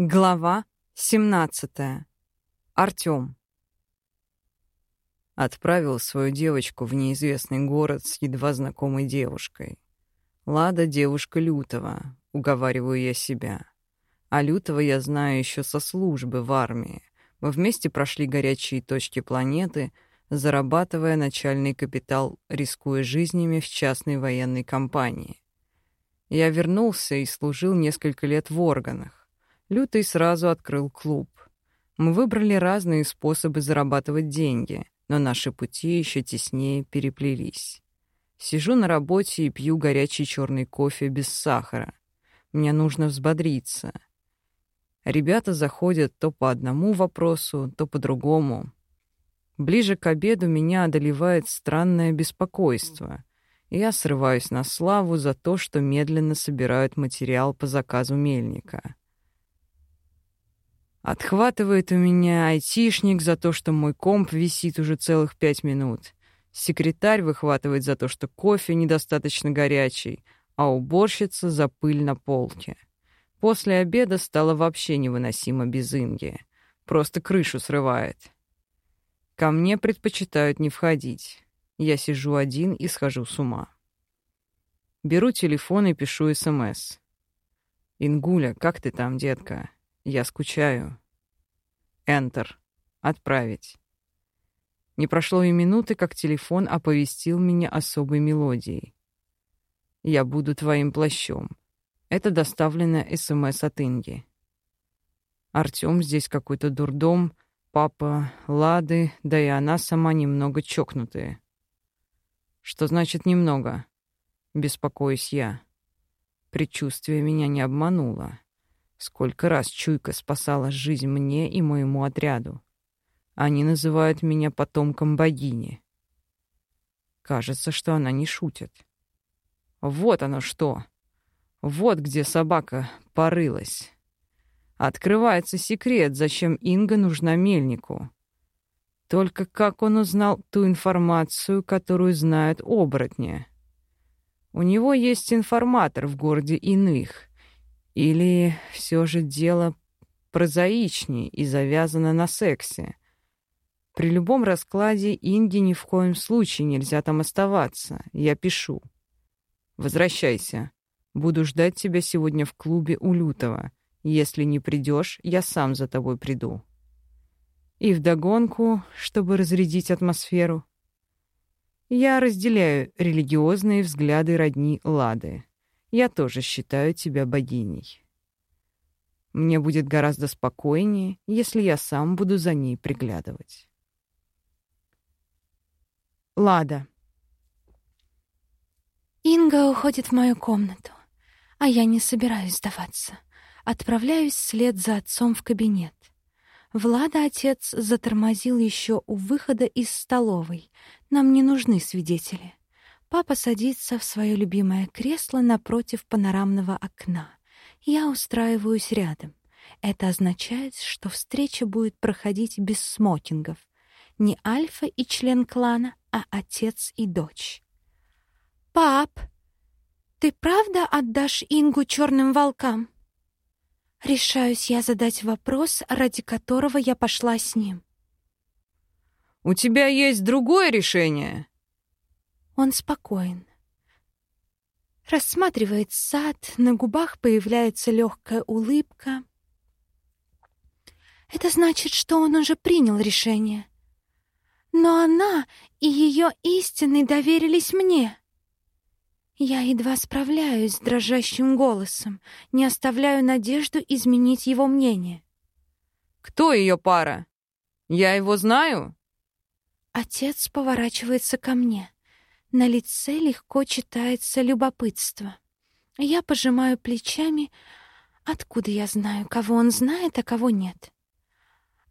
Глава 17. Артём. Отправил свою девочку в неизвестный город с едва знакомой девушкой. Лада — девушка Лютова, уговариваю я себя. А Лютова я знаю еще со службы в армии. Мы вместе прошли горячие точки планеты, зарабатывая начальный капитал, рискуя жизнями в частной военной компании. Я вернулся и служил несколько лет в органах Лютый сразу открыл клуб. Мы выбрали разные способы зарабатывать деньги, но наши пути еще теснее переплелись. Сижу на работе и пью горячий черный кофе без сахара. Мне нужно взбодриться. Ребята заходят то по одному вопросу, то по другому. Ближе к обеду меня одолевает странное беспокойство. Я срываюсь на славу за то, что медленно собирают материал по заказу мельника. Отхватывает у меня айтишник за то, что мой комп висит уже целых пять минут. Секретарь выхватывает за то, что кофе недостаточно горячий, а уборщица за пыль на полке. После обеда стало вообще невыносимо без Инги. Просто крышу срывает. Ко мне предпочитают не входить. Я сижу один и схожу с ума. Беру телефон и пишу СМС. «Ингуля, как ты там, детка?» Я скучаю. Enter. Отправить. Не прошло и минуты, как телефон оповестил меня особой мелодией. «Я буду твоим плащом». Это доставлено СМС от Инги. Артём здесь какой-то дурдом, папа Лады, да и она сама немного чокнутая. Что значит немного? Беспокоюсь я. Предчувствие меня не обмануло. Сколько раз чуйка спасала жизнь мне и моему отряду. Они называют меня потомком богини. Кажется, что она не шутит. Вот оно что. Вот где собака порылась. Открывается секрет, зачем Инга нужна мельнику. Только как он узнал ту информацию, которую знают оборотни? У него есть информатор в городе иных, или все же дело прозаичнее и завязано на сексе? При любом раскладе Инге ни в коем случае нельзя там оставаться. Я пишу. Возвращайся. Буду ждать тебя сегодня в клубе у Лютого. Если не придешь, я сам за тобой приду. И вдогонку, чтобы разрядить атмосферу, я разделяю религиозные взгляды родни Лады. Я тоже считаю тебя богиней. Мне будет гораздо спокойнее, если я сам буду за ней приглядывать. Лада. Инга уходит в мою комнату, а я не собираюсь сдаваться. Отправляюсь вслед за отцом в кабинет. Влада отец затормозил еще у выхода из столовой. Нам не нужны свидетели. Папа садится в свое любимое кресло напротив панорамного окна. Я устраиваюсь рядом. Это означает, что встреча будет проходить без смокингов. Не альфа и член клана, а отец и дочь. «Пап, ты правда отдашь Ингу черным волкам?» Решаюсь я задать вопрос, ради которого я пошла с ним. «У тебя есть другое решение?» Он спокоен. Рассматривает сад, на губах появляется легкая улыбка. Это значит, что он уже принял решение. Но она и ее истины доверились мне. Я едва справляюсь с дрожащим голосом, не оставляю надежду изменить его мнение. «Кто ее пара? Я его знаю?» Отец поворачивается ко мне. На лице легко читается любопытство. Я пожимаю плечами. Откуда я знаю, кого он знает, а кого нет?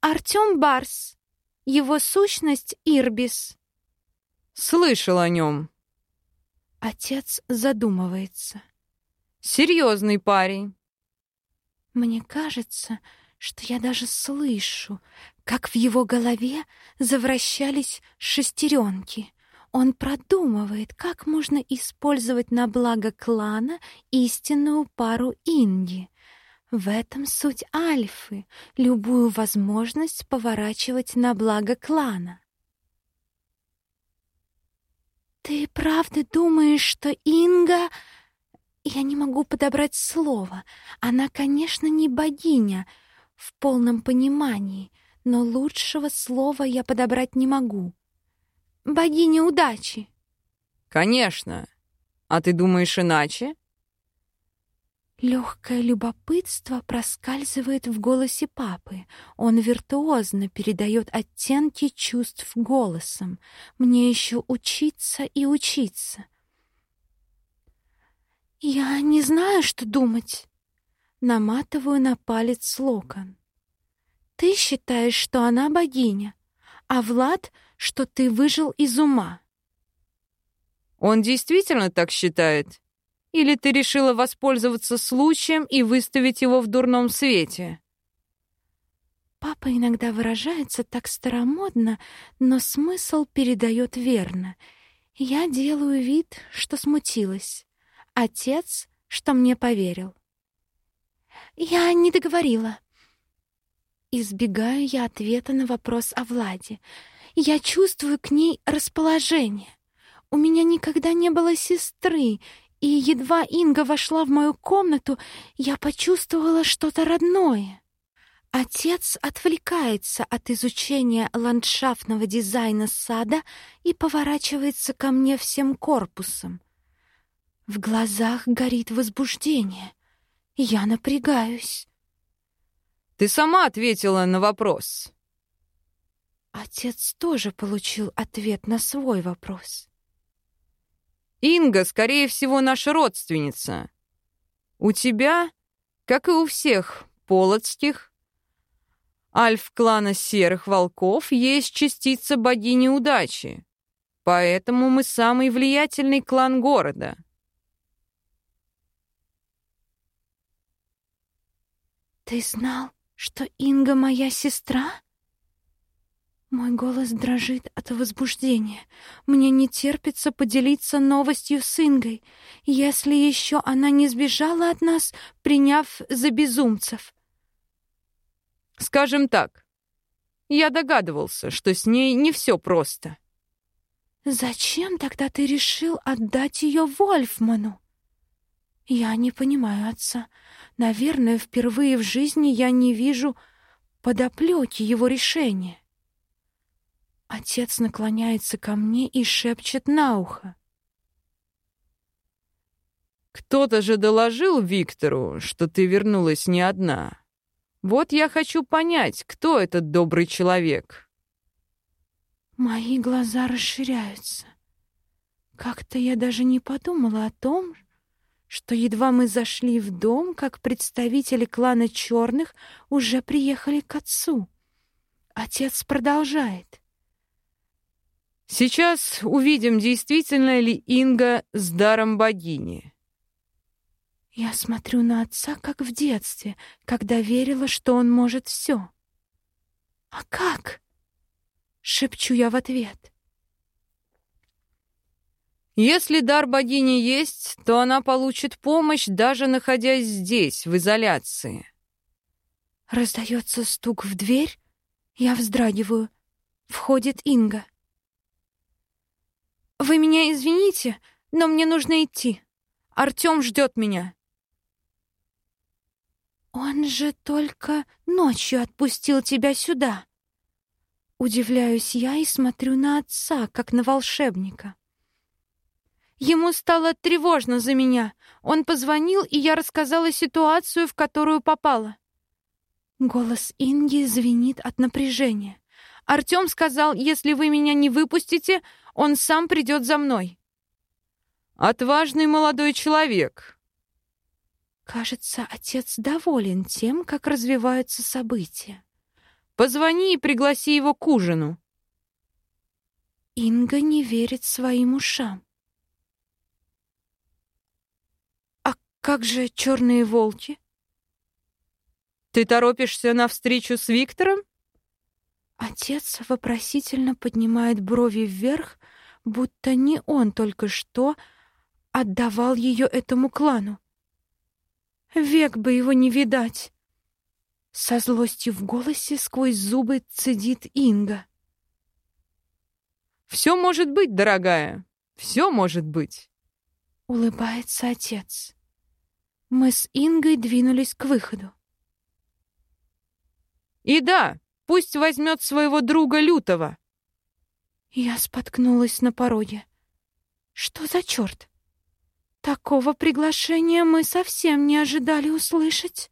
Артём Барс. Его сущность — Ирбис. Слышал о нем. Отец задумывается. Серьезный парень. Мне кажется, что я даже слышу, как в его голове завращались шестеренки. Он продумывает, как можно использовать на благо клана истинную пару Инги. В этом суть альфы — любую возможность поворачивать на благо клана. «Ты правда думаешь, что Инга...» Я не могу подобрать слово. Она, конечно, не богиня в полном понимании, но лучшего слова я подобрать не могу. Богиня удачи. Конечно. А ты думаешь иначе? Легкое любопытство проскальзывает в голосе папы. Он виртуозно передает оттенки чувств голосом. Мне еще учиться и учиться. Я не знаю, что думать. Наматываю на палец локон. Ты считаешь, что она богиня, а Влад, что ты выжил из ума. Он действительно так считает? Или ты решила воспользоваться случаем и выставить его в дурном свете? Папа иногда выражается так старомодно, но смысл передает верно. Я делаю вид, что смутилась. Отец, что мне поверил. Я не договорила. Избегаю я ответа на вопрос о Владе. Я чувствую к ней расположение. У меня никогда не было сестры, и едва Инга вошла в мою комнату, я почувствовала что-то родное. Отец отвлекается от изучения ландшафтного дизайна сада и поворачивается ко мне всем корпусом. В глазах горит возбуждение. Я напрягаюсь. Ты сама ответила на вопрос. Отец тоже получил ответ на свой вопрос. Инга, скорее всего, наша родственница. У тебя, как и у всех полоцких, альф клана серых волков, есть частица богини удачи. Поэтому мы самый влиятельный клан города. «Ты знал, что Инга моя сестра?» Мой голос дрожит от возбуждения. Мне не терпится поделиться новостью с Ингой, если еще она не сбежала от нас, приняв за безумцев. Скажем так, я догадывался, что с ней не все просто. Зачем тогда ты решил отдать ее Вольфману? Я не понимаю отца. Наверное, впервые в жизни я не вижу подоплеки его решения. Отец наклоняется ко мне и шепчет на ухо. «Кто-то же доложил Виктору, что ты вернулась не одна. Вот я хочу понять, кто этот добрый человек». Мои глаза расширяются. Как-то я даже не подумала о том, что едва мы зашли в дом, как представители клана черных уже приехали к отцу. Отец продолжает. Сейчас увидим, действительно ли Инга с даром богини. Я смотрю на отца, как в детстве, когда верила, что он может все. «А как?» — шепчу я в ответ. Если дар богини есть, то она получит помощь, даже находясь здесь, в изоляции. Раздается стук в дверь. Я вздрагиваю. Входит Инга. «Вы меня извините, но мне нужно идти. Артём ждёт меня». «Он же только ночью отпустил тебя сюда». Удивляюсь я и смотрю на отца, как на волшебника. Ему стало тревожно за меня. Он позвонил, и я рассказала ситуацию, в которую попала. Голос Инги звенит от напряжения. Артём сказал, если вы меня не выпустите, он сам придет за мной. Отважный молодой человек. Кажется, отец доволен тем, как развиваются события. Позвони и пригласи его к ужину. Инга не верит своим ушам. Как же черные волки? Ты торопишься на встречу с Виктором? Отец вопросительно поднимает брови вверх, будто не он только что отдавал ее этому клану. Век бы его не видать. Со злостью в голосе сквозь зубы цедит Инга. Все может быть, дорогая. Все может быть. Улыбается отец. Мы с Ингой двинулись к выходу. И да, пусть возьмет своего друга Лютого. Я споткнулась на пороге. Что за черт? Такого приглашения мы совсем не ожидали услышать.